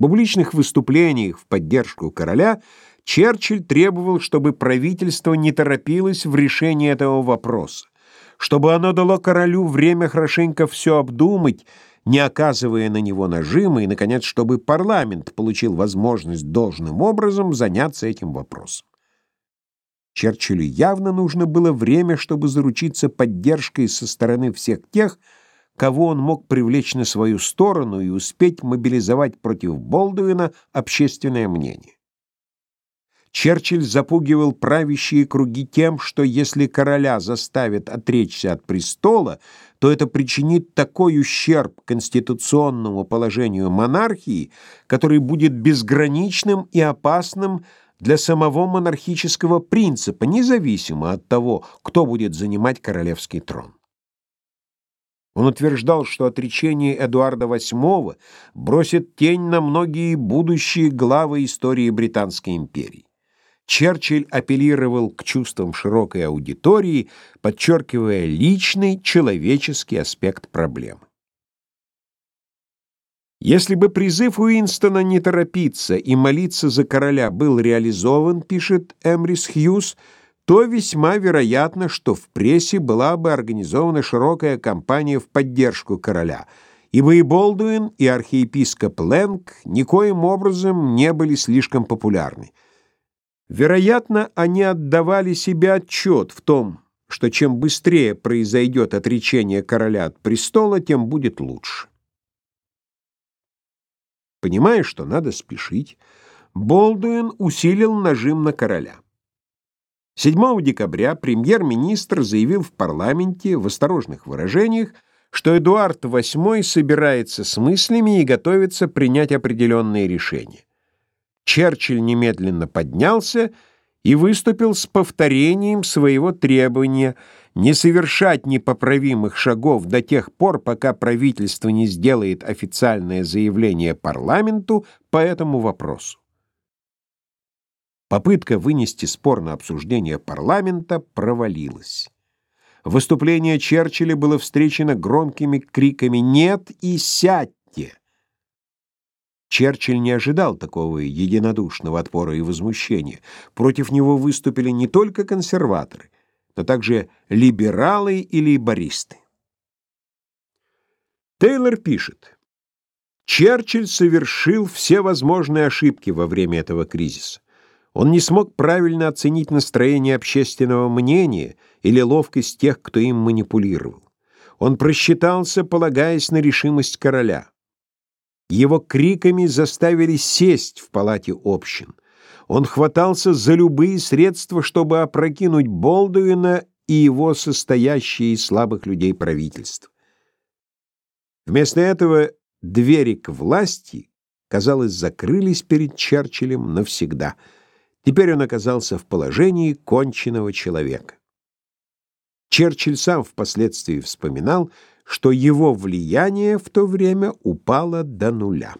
В публичных выступлениях в поддержку короля Черчилль требовал, чтобы правительство не торопилось в решении этого вопроса, чтобы оно дало королю время хорошенько все обдумать, не оказывая на него нажима, и, наконец, чтобы парламент получил возможность должным образом заняться этим вопросом. Черчиллю явно нужно было время, чтобы заручиться поддержкой со стороны всех тех, кого он мог привлечь на свою сторону и успеть мобилизовать против Болдуина общественное мнение. Черчилль запугивал правящие круги тем, что если короля заставят отречься от престола, то это причинит такой ущерб конституционному положению монархии, который будет безграничным и опасным для самого монархического принципа, независимо от того, кто будет занимать королевский трон. Он утверждал, что отречение Эдуарда VIII бросит тень на многие будущие главы истории Британской империи. Черчилль апеллировал к чувствам широкой аудитории, подчеркивая личный человеческий аспект проблемы. Если бы призыв Уинстона не торопиться и молиться за короля был реализован, пишет Эмрис Хьюз, то весьма вероятно, что в прессе была бы организована широкая кампания в поддержку короля, ибо и Болдуин, и архиепископ Лэнг никоим образом не были слишком популярны. Вероятно, они отдавали себе отчет в том, что чем быстрее произойдет отречение короля от престола, тем будет лучше. Понимая, что надо спешить, Болдуин усилил нажим на короля. 7 декабря премьер-министр заявил в парламенте в осторожных выражениях, что Эдуард VIII собирается с мыслями и готовится принять определенные решения. Черчилль немедленно поднялся и выступил с повторением своего требования не совершать непоправимых шагов до тех пор, пока правительство не сделает официальное заявление парламенту по этому вопросу. Попытка вынести спор на обсуждение парламента провалилась. Выступление Черчилля было встречено громкими криками «Нет и сядьте!». Черчилль не ожидал такого единодушного отпора и возмущения. Против него выступили не только консерваторы, но также либералы и лейбористы. Тейлор пишет, Черчилль совершил все возможные ошибки во время этого кризиса. Он не смог правильно оценить настроение общественного мнения или ловкость тех, кто им манипулировал. Он просчитался, полагаясь на решимость короля. Его криками заставили сесть в палате общин. Он хватался за любые средства, чтобы опрокинуть Болдуина и его состоящее из слабых людей правительство. Вместо этого двери к власти, казалось, закрылись перед Черчиллем навсегда. Теперь он оказался в положении конченного человека. Черчилль сам впоследствии вспоминал, что его влияние в то время упало до нуля.